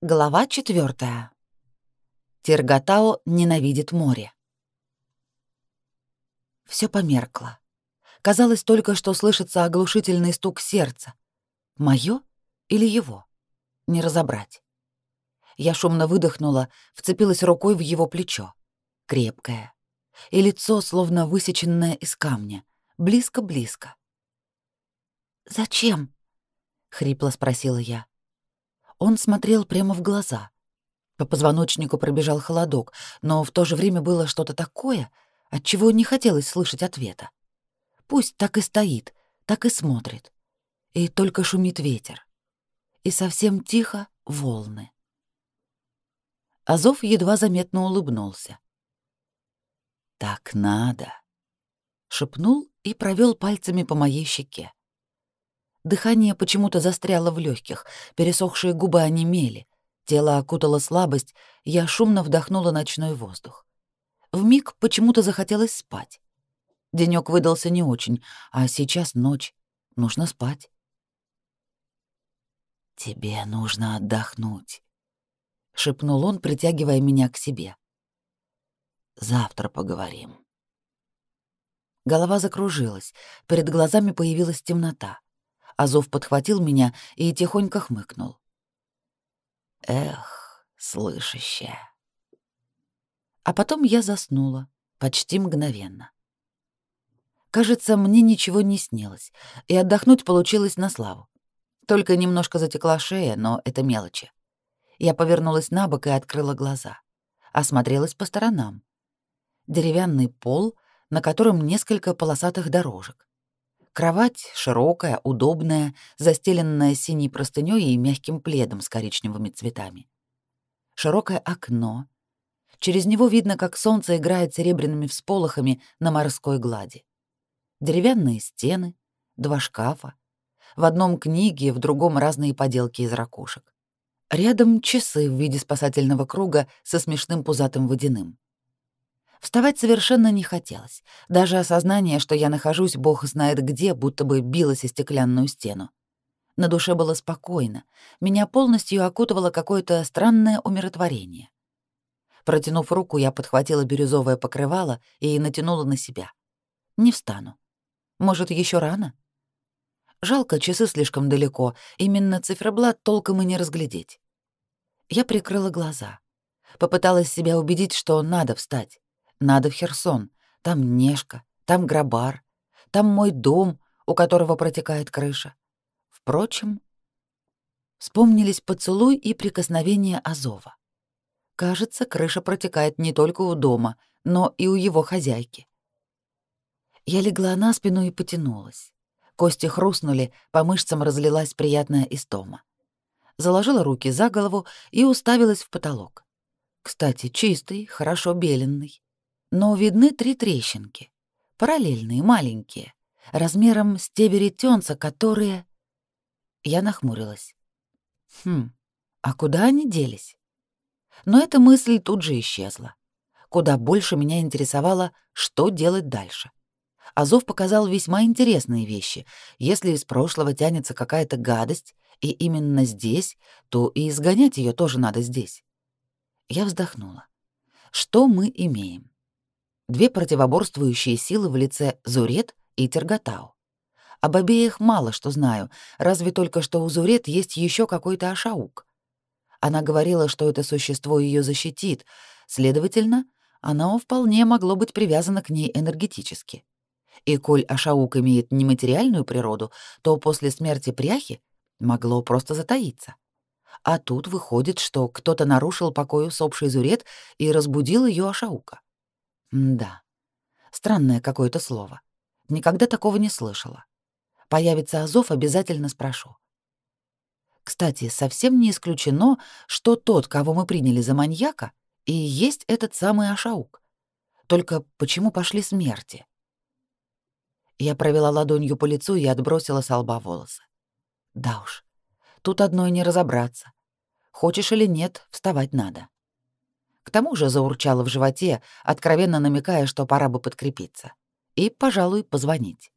Глава четвертая. Тиргатао ненавидит море. Все померкло. Казалось только, что слышится оглушительный стук сердца. Моё или его? Не разобрать. Я шумно выдохнула, вцепилась рукой в его плечо. Крепкое. И лицо, словно высеченное из камня. Близко-близко. «Зачем?» — хрипло спросила я. Он смотрел прямо в глаза. По позвоночнику пробежал холодок, но в то же время было что-то такое, от чего не хотелось слышать ответа. Пусть так и стоит, так и смотрит. И только шумит ветер. И совсем тихо волны. Азов едва заметно улыбнулся. «Так надо», — шепнул и провел пальцами по моей щеке. Дыхание почему-то застряло в легких, пересохшие губы онемели, тело окутала слабость, я шумно вдохнула ночной воздух. В миг почему-то захотелось спать. Денёк выдался не очень, а сейчас ночь. Нужно спать. «Тебе нужно отдохнуть», — шепнул он, притягивая меня к себе. «Завтра поговорим». Голова закружилась, перед глазами появилась темнота. Азов подхватил меня и тихонько хмыкнул. Эх, слышащая. А потом я заснула, почти мгновенно. Кажется, мне ничего не снилось, и отдохнуть получилось на славу. Только немножко затекла шея, но это мелочи. Я повернулась на бок и открыла глаза. Осмотрелась по сторонам. Деревянный пол, на котором несколько полосатых дорожек. Кровать широкая, удобная, застеленная синей простынёй и мягким пледом с коричневыми цветами. Широкое окно. Через него видно, как солнце играет серебряными всполохами на морской глади. Деревянные стены, два шкафа. В одном книги, в другом разные поделки из ракушек. Рядом часы в виде спасательного круга со смешным пузатым водяным. Вставать совершенно не хотелось. Даже осознание, что я нахожусь бог знает где, будто бы билось о стеклянную стену. На душе было спокойно. Меня полностью окутывало какое-то странное умиротворение. Протянув руку, я подхватила бирюзовое покрывало и натянула на себя. Не встану. Может, еще рано? Жалко, часы слишком далеко, именно циферблат толком и не разглядеть. Я прикрыла глаза. Попыталась себя убедить, что надо встать. Надо в Херсон. Там Нешка, там Грабар, там мой дом, у которого протекает крыша. Впрочем, вспомнились поцелуй и прикосновение Азова. Кажется, крыша протекает не только у дома, но и у его хозяйки. Я легла на спину и потянулась. Кости хрустнули, по мышцам разлилась приятная истома. Заложила руки за голову и уставилась в потолок. Кстати, чистый, хорошо беленный но видны три трещинки, параллельные, маленькие, размером с те веретенца, которые... Я нахмурилась. Хм, а куда они делись? Но эта мысль тут же исчезла. Куда больше меня интересовало, что делать дальше. Азов показал весьма интересные вещи. Если из прошлого тянется какая-то гадость, и именно здесь, то и изгонять ее тоже надо здесь. Я вздохнула. Что мы имеем? Две противоборствующие силы в лице Зурет и Терготау. Об обеих мало что знаю, разве только что у Зурет есть еще какой-то Ашаук. Она говорила, что это существо ее защитит, следовательно, оно вполне могло быть привязано к ней энергетически. И коль Ашаук имеет нематериальную природу, то после смерти пряхи могло просто затаиться. А тут выходит, что кто-то нарушил покой усопшей Зурет и разбудил ее Ашаука. Да. Странное какое-то слово. Никогда такого не слышала. Появится Азов, обязательно спрошу. Кстати, совсем не исключено, что тот, кого мы приняли за маньяка, и есть этот самый Ашаук. Только почему пошли смерти? Я провела ладонью по лицу и отбросила с лба волосы. Да уж, тут одной не разобраться. Хочешь или нет, вставать надо. К тому же заурчало в животе, откровенно намекая, что пора бы подкрепиться. И, пожалуй, позвонить.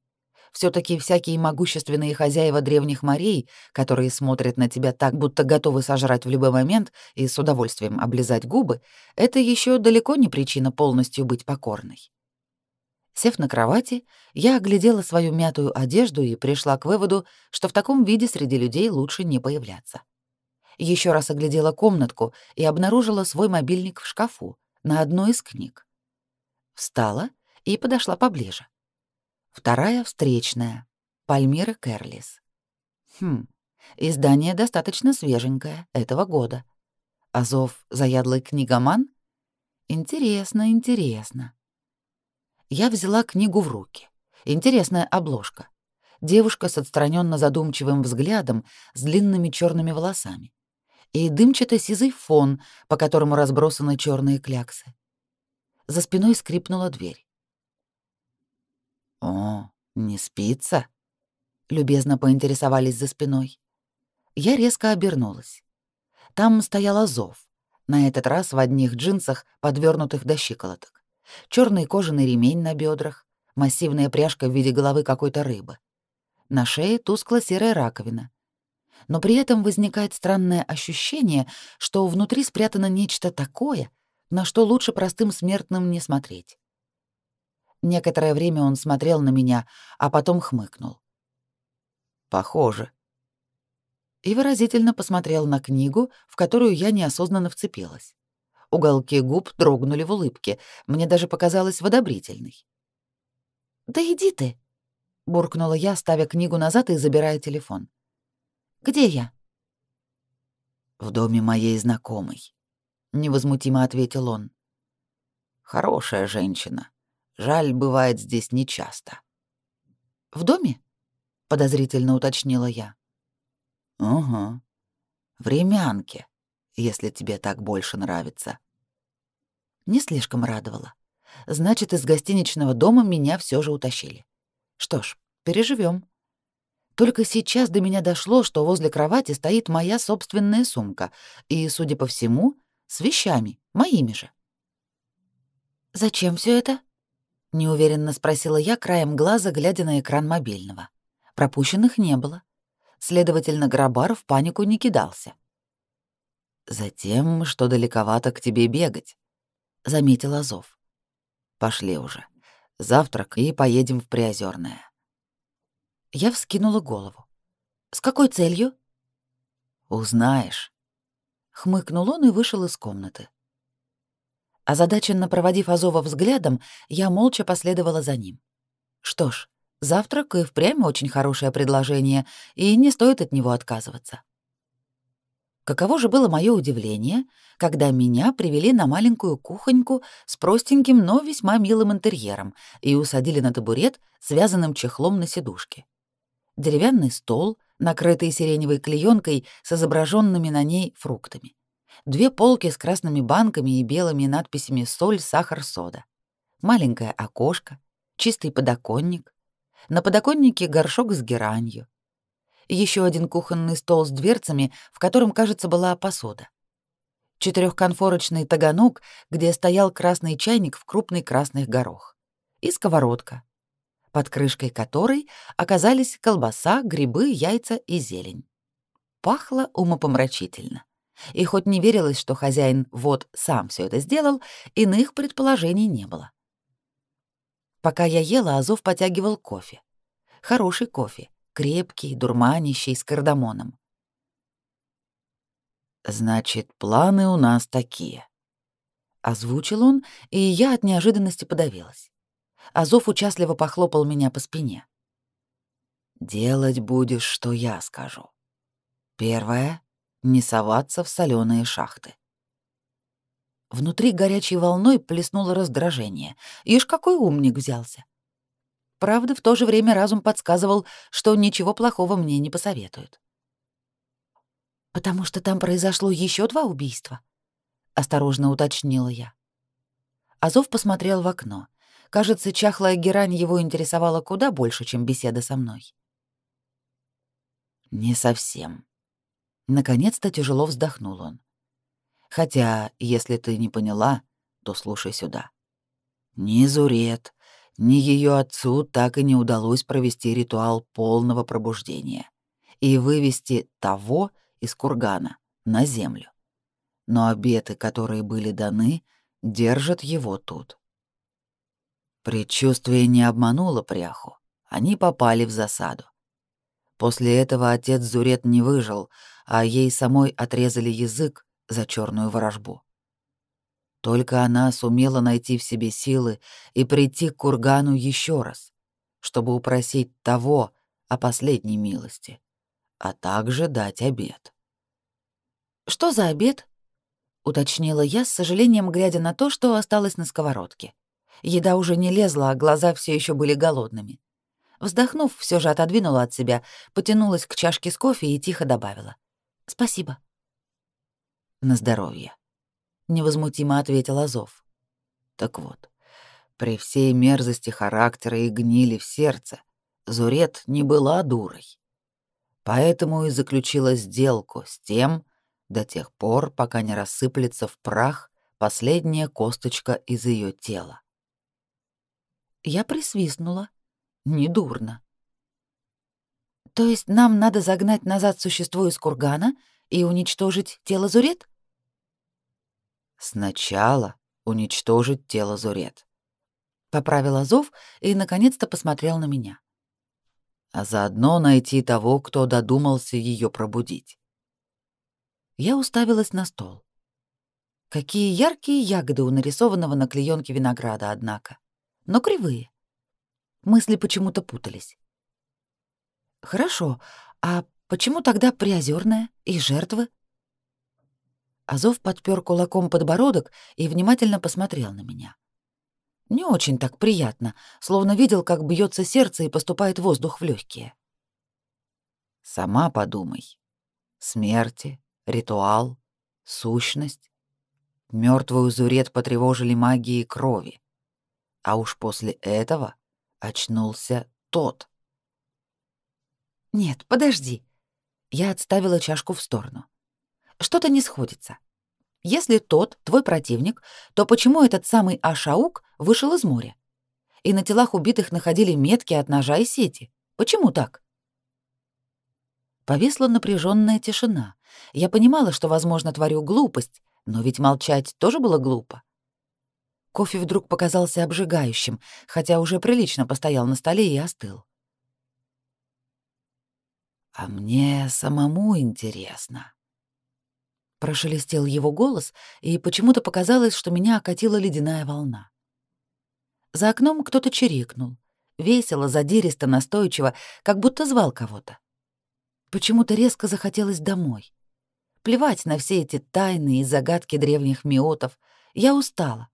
все таки всякие могущественные хозяева древних морей, которые смотрят на тебя так, будто готовы сожрать в любой момент и с удовольствием облизать губы, это еще далеко не причина полностью быть покорной. Сев на кровати, я оглядела свою мятую одежду и пришла к выводу, что в таком виде среди людей лучше не появляться. Еще раз оглядела комнатку и обнаружила свой мобильник в шкафу на одной из книг. Встала и подошла поближе. Вторая встречная. Пальмира Керлис. Хм, издание достаточно свеженькое, этого года. Азов заядлый книгоман? Интересно, интересно. Я взяла книгу в руки. Интересная обложка. Девушка с отстраненно задумчивым взглядом, с длинными черными волосами. И дымчато-сизый фон, по которому разбросаны черные кляксы. За спиной скрипнула дверь. «О, не спится?» — любезно поинтересовались за спиной. Я резко обернулась. Там стоял Азов, на этот раз в одних джинсах, подвернутых до щиколоток черный кожаный ремень на бедрах, массивная пряжка в виде головы какой-то рыбы. На шее тускло-серая раковина. Но при этом возникает странное ощущение, что внутри спрятано нечто такое, на что лучше простым смертным не смотреть. Некоторое время он смотрел на меня, а потом хмыкнул. «Похоже». И выразительно посмотрел на книгу, в которую я неосознанно вцепилась. Уголки губ дрогнули в улыбке. Мне даже показалось водобрительной. «Да иди ты!» — буркнула я, ставя книгу назад и забирая телефон. «Где я?» «В доме моей знакомой», — невозмутимо ответил он. «Хорошая женщина. Жаль, бывает здесь нечасто». «В доме?» — подозрительно уточнила я. «Угу. Времянке если тебе так больше нравится. Не слишком радовало. Значит, из гостиничного дома меня все же утащили. Что ж, переживем. Только сейчас до меня дошло, что возле кровати стоит моя собственная сумка, и, судя по всему, с вещами, моими же. «Зачем все это?» — неуверенно спросила я, краем глаза, глядя на экран мобильного. Пропущенных не было. Следовательно, Грабар в панику не кидался. «Затем, что далековато к тебе бегать», — заметил Азов. «Пошли уже. Завтрак и поедем в Приозерное». Я вскинула голову. «С какой целью?» «Узнаешь». Хмыкнул он и вышел из комнаты. Озадаченно проводив Азова взглядом, я молча последовала за ним. Что ж, завтрак и впрямь очень хорошее предложение, и не стоит от него отказываться. Каково же было мое удивление, когда меня привели на маленькую кухоньку с простеньким, но весьма милым интерьером и усадили на табурет, связанным чехлом на сидушке. Деревянный стол, накрытый сиреневой клеенкой с изображенными на ней фруктами. Две полки с красными банками и белыми надписями «Соль, сахар, сода». Маленькое окошко, чистый подоконник. На подоконнике горшок с геранью еще один кухонный стол с дверцами, в котором, кажется, была посуда. Четырехконфорочный таганок, где стоял красный чайник в крупный красный горох. И сковородка, под крышкой которой оказались колбаса, грибы, яйца и зелень. Пахло умопомрачительно. И хоть не верилось, что хозяин вот сам все это сделал, иных предположений не было. Пока я ела, Азов потягивал кофе. Хороший кофе, крепкий, дурманящий, с кардамоном. «Значит, планы у нас такие», — озвучил он, и я от неожиданности подавилась. Азов участливо похлопал меня по спине. «Делать будешь, что я скажу. Первое — не соваться в соленые шахты. Внутри горячей волной плеснуло раздражение. Ишь, какой умник взялся. Правда, в то же время разум подсказывал, что ничего плохого мне не посоветуют. «Потому что там произошло еще два убийства?» — осторожно уточнила я. Азов посмотрел в окно. Кажется, чахлая герань его интересовала куда больше, чем беседа со мной. «Не совсем». Наконец-то тяжело вздохнул он. «Хотя, если ты не поняла, то слушай сюда. Ни Зурет, ни ее отцу так и не удалось провести ритуал полного пробуждения и вывести того из кургана на землю. Но обеты, которые были даны, держат его тут. Предчувствие не обмануло пряху. Они попали в засаду. После этого отец Зурет не выжил, а ей самой отрезали язык за черную ворожбу. Только она сумела найти в себе силы и прийти к кургану еще раз, чтобы упросить того о последней милости, а также дать обед. «Что за обед?» — уточнила я, с сожалением глядя на то, что осталось на сковородке. Еда уже не лезла, а глаза все еще были голодными. Вздохнув, все же отодвинула от себя, потянулась к чашке с кофе и тихо добавила. «Спасибо». «На здоровье», — невозмутимо ответил Азов. «Так вот, при всей мерзости характера и гнили в сердце, Зурет не была дурой. Поэтому и заключила сделку с тем, до тех пор, пока не рассыплется в прах последняя косточка из ее тела. Я присвистнула. Недурно. То есть нам надо загнать назад существо из кургана и уничтожить тело Зурет? Сначала уничтожить тело Зурет. Поправил Азов и наконец-то посмотрел на меня. А заодно найти того, кто додумался ее пробудить. Я уставилась на стол. Какие яркие ягоды у нарисованного на клеёнке винограда, однако. Но кривые. Мысли почему-то путались. Хорошо, а почему тогда приозерная и жертвы? Азов подпер кулаком подбородок и внимательно посмотрел на меня. Не очень так приятно, словно видел, как бьется сердце и поступает воздух в легкие. Сама подумай. Смерти, ритуал, сущность. Мертвую Зурет потревожили магией крови. А уж после этого очнулся тот. «Нет, подожди». Я отставила чашку в сторону. «Что-то не сходится. Если тот твой противник, то почему этот самый Ашаук вышел из моря? И на телах убитых находили метки от ножа и сети. Почему так?» Повисла напряженная тишина. Я понимала, что, возможно, творю глупость, но ведь молчать тоже было глупо. Кофе вдруг показался обжигающим, хотя уже прилично постоял на столе и остыл. «А мне самому интересно». Прошелестел его голос, и почему-то показалось, что меня окатила ледяная волна. За окном кто-то чирикнул. Весело, задиристо, настойчиво, как будто звал кого-то. Почему-то резко захотелось домой. Плевать на все эти тайны и загадки древних миотов. Я устала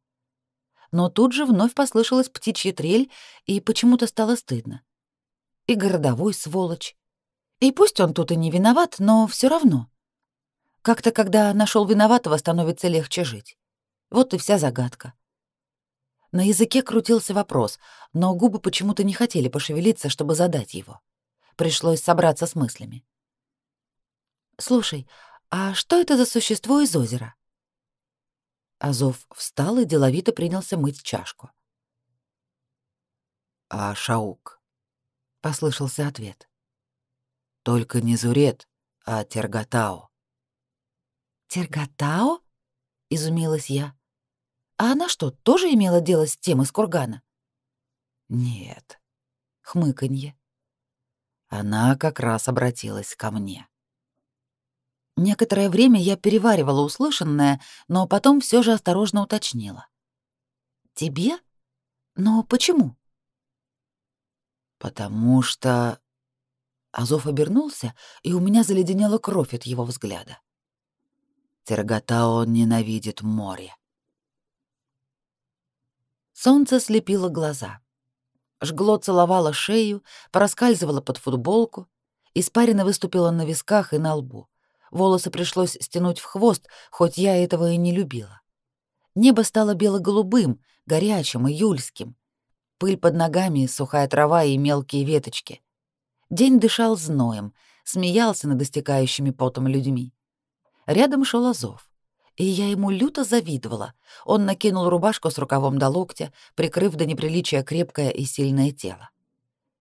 но тут же вновь послышалась птичья трель, и почему-то стало стыдно. И городовой сволочь. И пусть он тут и не виноват, но все равно. Как-то, когда нашел виноватого, становится легче жить. Вот и вся загадка. На языке крутился вопрос, но губы почему-то не хотели пошевелиться, чтобы задать его. Пришлось собраться с мыслями. «Слушай, а что это за существо из озера?» Азов встал и деловито принялся мыть чашку. «А Шаук?» — послышался ответ. «Только не Зурет, а Терготао». «Терготао?» — изумилась я. «А она что, тоже имела дело с тем из кургана?» «Нет», — хмыканье. Она как раз обратилась ко мне. Некоторое время я переваривала услышанное, но потом все же осторожно уточнила. «Тебе? Но почему?» «Потому что...» Азов обернулся, и у меня заледенела кровь от его взгляда. Терготао ненавидит море. Солнце слепило глаза. Жгло целовало шею, проскальзывало под футболку, испарина выступила на висках и на лбу. Волосы пришлось стянуть в хвост, хоть я этого и не любила. Небо стало бело-голубым, горячим, июльским. Пыль под ногами, сухая трава и мелкие веточки. День дышал зноем, смеялся над истекающими потом людьми. Рядом шел Азов. и я ему люто завидовала. Он накинул рубашку с рукавом до локтя, прикрыв до неприличия крепкое и сильное тело.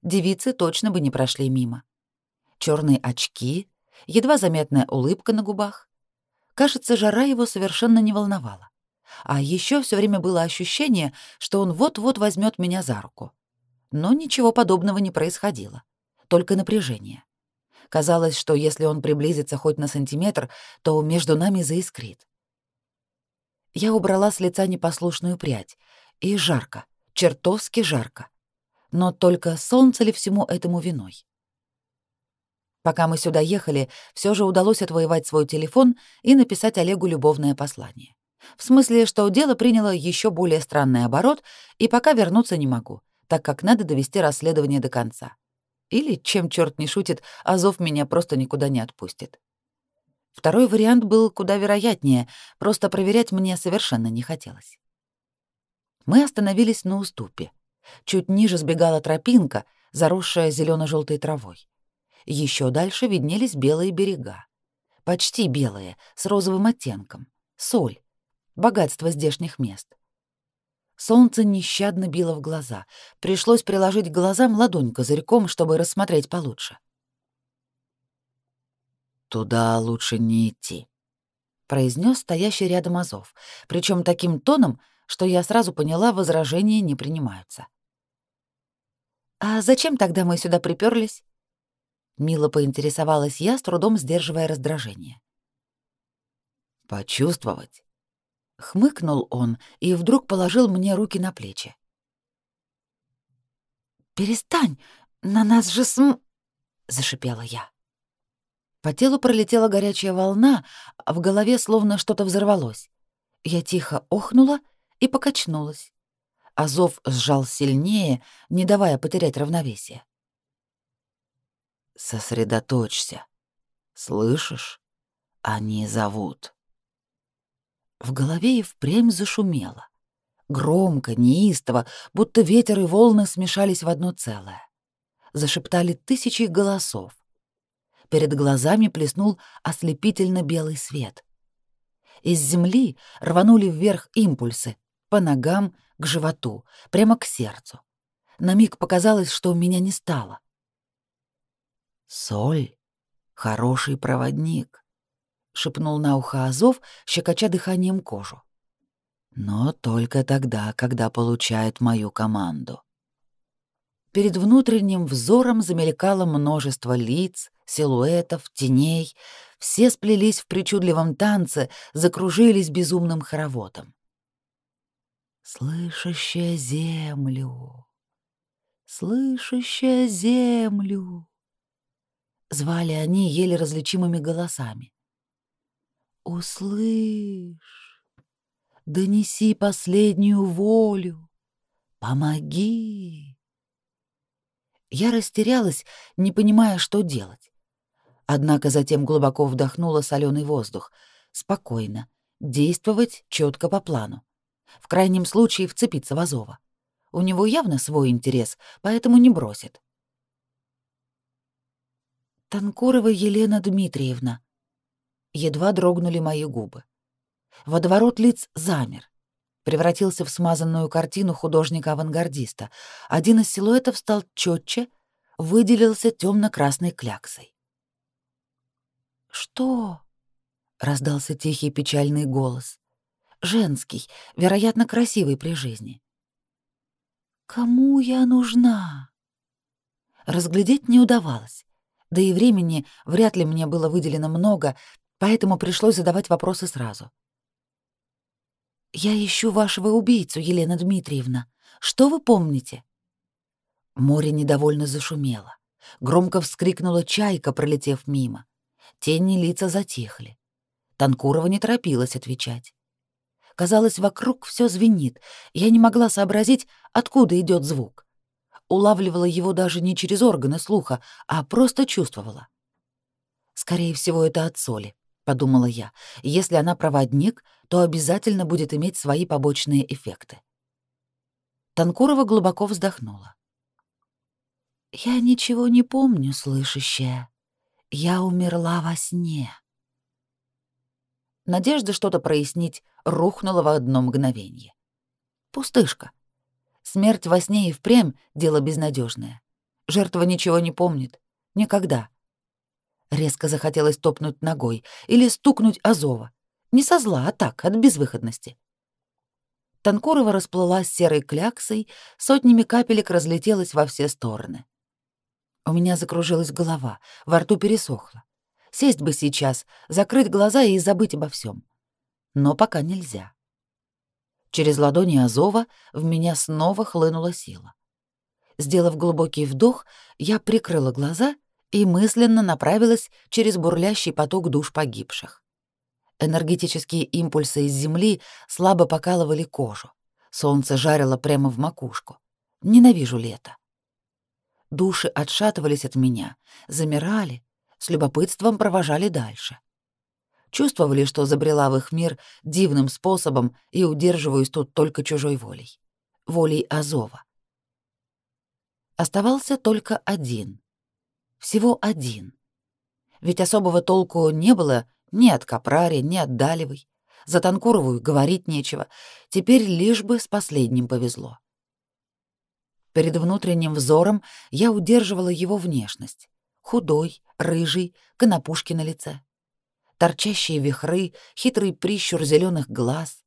Девицы точно бы не прошли мимо. Черные очки, едва заметная улыбка на губах. Кажется, жара его совершенно не волновала. А еще все время было ощущение, что он вот-вот возьмет меня за руку. Но ничего подобного не происходило. Только напряжение. Казалось, что если он приблизится хоть на сантиметр, то между нами заискрит. Я убрала с лица непослушную прядь. И жарко, чертовски жарко. Но только солнце ли всему этому виной? Пока мы сюда ехали, все же удалось отвоевать свой телефон и написать Олегу любовное послание. В смысле, что дело приняло еще более странный оборот, и пока вернуться не могу, так как надо довести расследование до конца. Или, чем черт не шутит, Азов меня просто никуда не отпустит. Второй вариант был куда вероятнее, просто проверять мне совершенно не хотелось. Мы остановились на уступе. Чуть ниже сбегала тропинка, заросшая зелено желтой травой. Еще дальше виднелись белые берега. Почти белые, с розовым оттенком. Соль. Богатство здешних мест. Солнце нещадно било в глаза. Пришлось приложить глазам ладонь козырьком, чтобы рассмотреть получше. «Туда лучше не идти», — произнес стоящий рядом Азов, причем таким тоном, что я сразу поняла, возражения не принимаются. «А зачем тогда мы сюда приперлись? Мило поинтересовалась я, с трудом сдерживая раздражение. «Почувствовать?» Хмыкнул он и вдруг положил мне руки на плечи. «Перестань! На нас же см...» — зашипела я. По телу пролетела горячая волна, а в голове словно что-то взорвалось. Я тихо охнула и покачнулась. Азов сжал сильнее, не давая потерять равновесие. «Сосредоточься. Слышишь? Они зовут». В голове и впрямь зашумело. Громко, неистово, будто ветер и волны смешались в одно целое. Зашептали тысячи голосов. Перед глазами плеснул ослепительно белый свет. Из земли рванули вверх импульсы, по ногам, к животу, прямо к сердцу. На миг показалось, что меня не стало. «Соль — хороший проводник», — шепнул на ухо Азов, щекоча дыханием кожу. «Но только тогда, когда получает мою команду». Перед внутренним взором замелькало множество лиц, силуэтов, теней. Все сплелись в причудливом танце, закружились безумным хороводом. «Слышащая землю, слышащая землю», — звали они еле различимыми голосами. «Услышь, донеси последнюю волю, помоги». Я растерялась, не понимая, что делать. Однако затем глубоко вдохнула соленый воздух. Спокойно. Действовать четко по плану. В крайнем случае вцепиться в Азова. У него явно свой интерес, поэтому не бросит. Танкурова Елена Дмитриевна. Едва дрогнули мои губы. Водоворот лиц замер превратился в смазанную картину художника-авангардиста. Один из силуэтов стал четче, выделился темно-красной кляксой. «Что?» — раздался тихий печальный голос. Женский, вероятно, красивый при жизни. «Кому я нужна?» Разглядеть не удавалось. Да и времени вряд ли мне было выделено много, поэтому пришлось задавать вопросы сразу. «Я ищу вашего убийцу, Елена Дмитриевна. Что вы помните?» Море недовольно зашумело. Громко вскрикнула чайка, пролетев мимо. Тени лица затихли. Танкурова не торопилась отвечать. Казалось, вокруг все звенит. Я не могла сообразить, откуда идет звук. Улавливала его даже не через органы слуха, а просто чувствовала. Скорее всего, это от соли подумала я. Если она проводник, то обязательно будет иметь свои побочные эффекты. Танкурова глубоко вздохнула. Я ничего не помню, слышащая. Я умерла во сне. надежда что-то прояснить рухнула в одно мгновение. Пустышка. Смерть во сне и впрямь — дело безнадежное. Жертва ничего не помнит. Никогда. Резко захотелось топнуть ногой или стукнуть Азова. Не со зла, а так, от безвыходности. Танкурова расплылась серой кляксой, сотнями капелек разлетелась во все стороны. У меня закружилась голова, во рту пересохло. Сесть бы сейчас, закрыть глаза и забыть обо всем. Но пока нельзя. Через ладони Азова в меня снова хлынула сила. Сделав глубокий вдох, я прикрыла глаза и мысленно направилась через бурлящий поток душ погибших. Энергетические импульсы из земли слабо покалывали кожу. Солнце жарило прямо в макушку. Ненавижу лето. Души отшатывались от меня, замирали, с любопытством провожали дальше. Чувствовали, что забрела в их мир дивным способом и удерживаюсь тут только чужой волей. Волей Азова. Оставался только один. Всего один. Ведь особого толку не было ни от Капрари, ни от Далевой. За Танкуровую говорить нечего. Теперь лишь бы с последним повезло. Перед внутренним взором я удерживала его внешность. Худой, рыжий, конопушки на лице. Торчащие вихры, хитрый прищур зеленых глаз.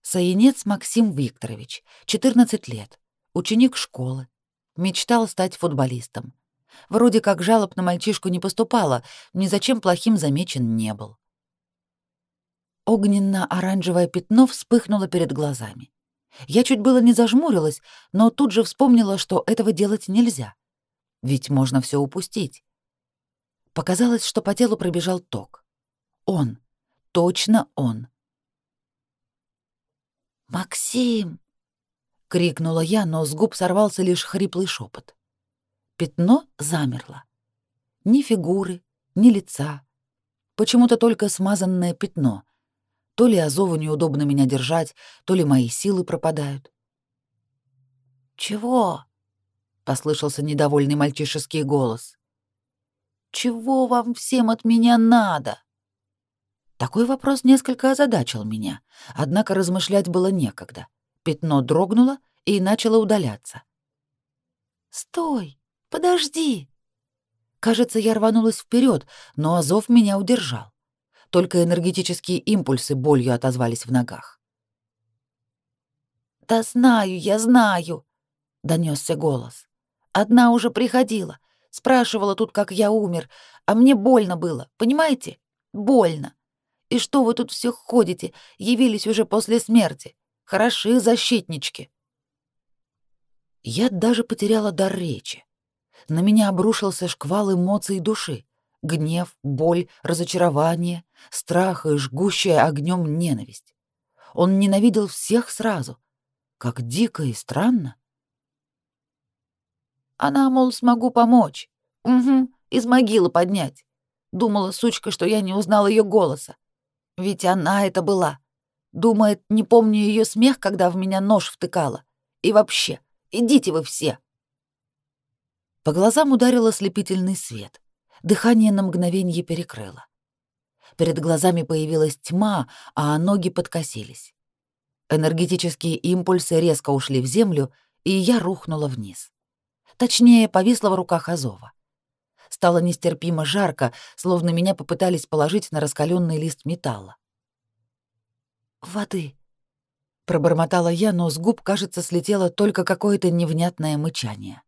Саинец Максим Викторович, 14 лет, ученик школы. Мечтал стать футболистом. Вроде как жалоб на мальчишку не поступало, ни зачем плохим замечен не был. Огненно-оранжевое пятно вспыхнуло перед глазами. Я чуть было не зажмурилась, но тут же вспомнила, что этого делать нельзя. Ведь можно все упустить. Показалось, что по телу пробежал ток. Он. Точно он. «Максим!» — крикнула я, но с губ сорвался лишь хриплый шепот. Пятно замерло. Ни фигуры, ни лица. Почему-то только смазанное пятно. То ли Азову неудобно меня держать, то ли мои силы пропадают. «Чего?» — послышался недовольный мальчишеский голос. «Чего вам всем от меня надо?» Такой вопрос несколько озадачил меня, однако размышлять было некогда. Пятно дрогнуло и начало удаляться. «Стой! Подожди!» Кажется, я рванулась вперед, но Азов меня удержал. Только энергетические импульсы болью отозвались в ногах. «Да знаю, я знаю!» — донесся голос. «Одна уже приходила, спрашивала тут, как я умер, а мне больно было, понимаете? Больно. И что вы тут все ходите, явились уже после смерти? Хороши защитнички!» Я даже потеряла дар речи на меня обрушился шквал эмоций души. Гнев, боль, разочарование, страх и жгущая огнем ненависть. Он ненавидел всех сразу. Как дико и странно. Она, мол, смогу помочь. Угу, из могилы поднять. Думала сучка, что я не узнал ее голоса. Ведь она это была. Думает, не помню ее смех, когда в меня нож втыкала. И вообще, идите вы все. По глазам ударил ослепительный свет. Дыхание на мгновение перекрыло. Перед глазами появилась тьма, а ноги подкосились. Энергетические импульсы резко ушли в землю, и я рухнула вниз. Точнее, повисла в руках Азова. Стало нестерпимо жарко, словно меня попытались положить на раскаленный лист металла. «Воды», — пробормотала я, но с губ, кажется, слетело только какое-то невнятное мычание.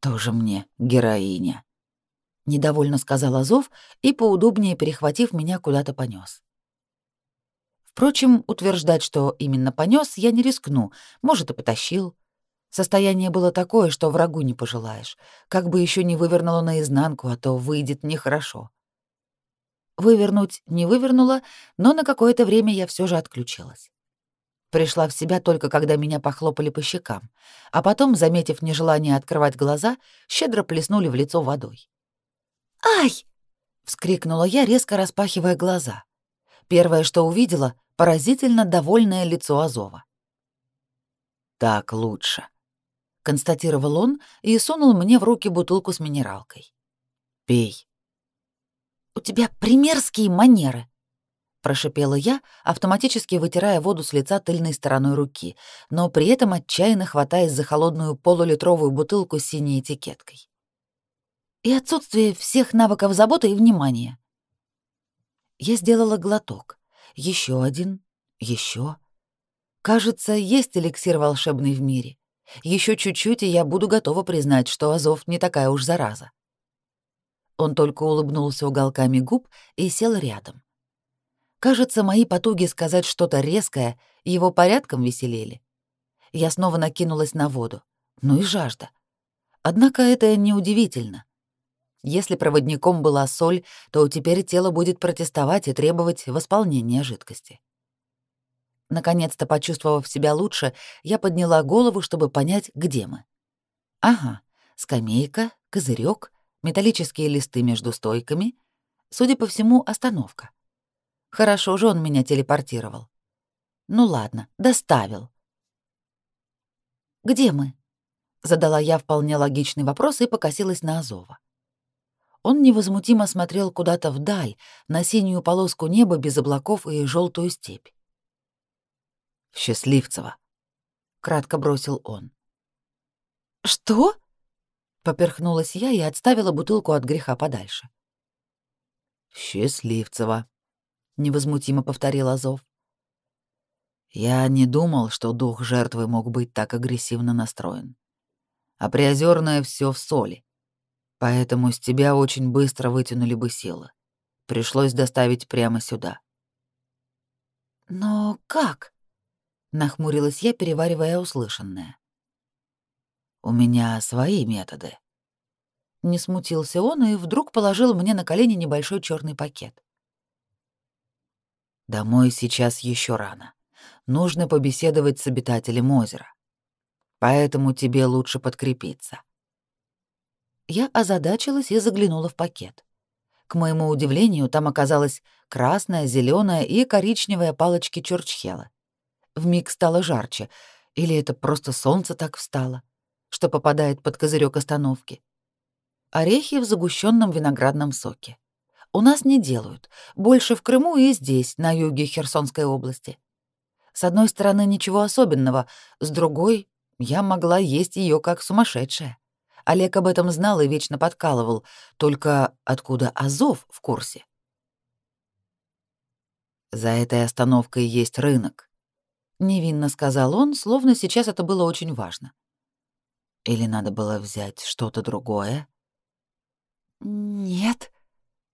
«Тоже мне героиня», — недовольно сказал Азов и, поудобнее перехватив меня, куда-то понес. Впрочем, утверждать, что именно понес, я не рискну, может, и потащил. Состояние было такое, что врагу не пожелаешь, как бы еще не вывернуло наизнанку, а то выйдет нехорошо. Вывернуть не вывернула, но на какое-то время я все же отключилась. Пришла в себя только когда меня похлопали по щекам, а потом, заметив нежелание открывать глаза, щедро плеснули в лицо водой. «Ай!» — вскрикнула я, резко распахивая глаза. Первое, что увидела, поразительно довольное лицо Азова. «Так лучше», — констатировал он и сунул мне в руки бутылку с минералкой. «Пей». «У тебя примерские манеры», прошипела я, автоматически вытирая воду с лица тыльной стороной руки, но при этом отчаянно хватаясь за холодную полулитровую бутылку с синей этикеткой. И отсутствие всех навыков заботы и внимания. Я сделала глоток. Еще один, еще. Кажется, есть эликсир волшебный в мире. Еще чуть-чуть, и я буду готова признать, что Азов не такая уж зараза. Он только улыбнулся уголками губ и сел рядом. Кажется, мои потуги сказать что-то резкое его порядком веселили. Я снова накинулась на воду. Ну и жажда. Однако это неудивительно. Если проводником была соль, то теперь тело будет протестовать и требовать восполнения жидкости. Наконец-то, почувствовав себя лучше, я подняла голову, чтобы понять, где мы. Ага, скамейка, козырек, металлические листы между стойками. Судя по всему, остановка. Хорошо же он меня телепортировал. Ну ладно, доставил. «Где мы?» — задала я вполне логичный вопрос и покосилась на Азова. Он невозмутимо смотрел куда-то вдаль, на синюю полоску неба без облаков и желтую степь. «В Счастливцево», — кратко бросил он. «Что?» — поперхнулась я и отставила бутылку от греха подальше. «В Счастливцево», невозмутимо повторил Азов. Я не думал, что дух жертвы мог быть так агрессивно настроен. А приозерное все в соли. Поэтому с тебя очень быстро вытянули бы силы. Пришлось доставить прямо сюда. Но как? Нахмурилась я, переваривая услышанное. У меня свои методы. Не смутился он и вдруг положил мне на колени небольшой черный пакет. Домой сейчас еще рано. Нужно побеседовать с обитателем озера. Поэтому тебе лучше подкрепиться. Я озадачилась и заглянула в пакет. К моему удивлению, там оказалась красная, зеленая и коричневая палочки чурчхела. Вмиг стало жарче, или это просто солнце так встало, что попадает под козырек остановки. Орехи в загущенном виноградном соке у нас не делают. Больше в Крыму и здесь, на юге Херсонской области. С одной стороны, ничего особенного, с другой, я могла есть ее как сумасшедшая. Олег об этом знал и вечно подкалывал. Только откуда Азов в курсе? «За этой остановкой есть рынок», — невинно сказал он, словно сейчас это было очень важно. «Или надо было взять что-то другое?» «Нет»,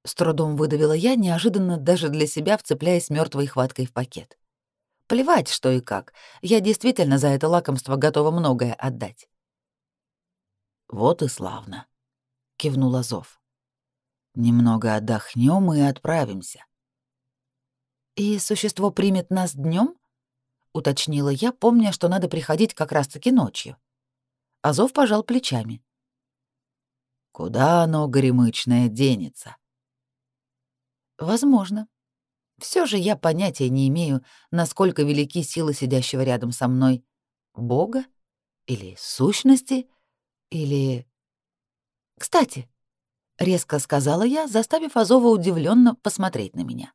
с трудом выдавила я, неожиданно даже для себя вцепляясь мертвой хваткой в пакет. Плевать, что и как. Я действительно за это лакомство готова многое отдать. Вот и славно, кивнул Азов. Немного отдохнем и отправимся. И существо примет нас днем? Уточнила я, помня, что надо приходить как раз-таки ночью. Азов пожал плечами. Куда оно горемычное денется? Возможно. Все же я понятия не имею, насколько велики силы сидящего рядом со мной. Бога? Или сущности? Или... Кстати, — резко сказала я, заставив Азова удивленно посмотреть на меня.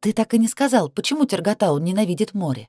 «Ты так и не сказал, почему Терготаун ненавидит море?»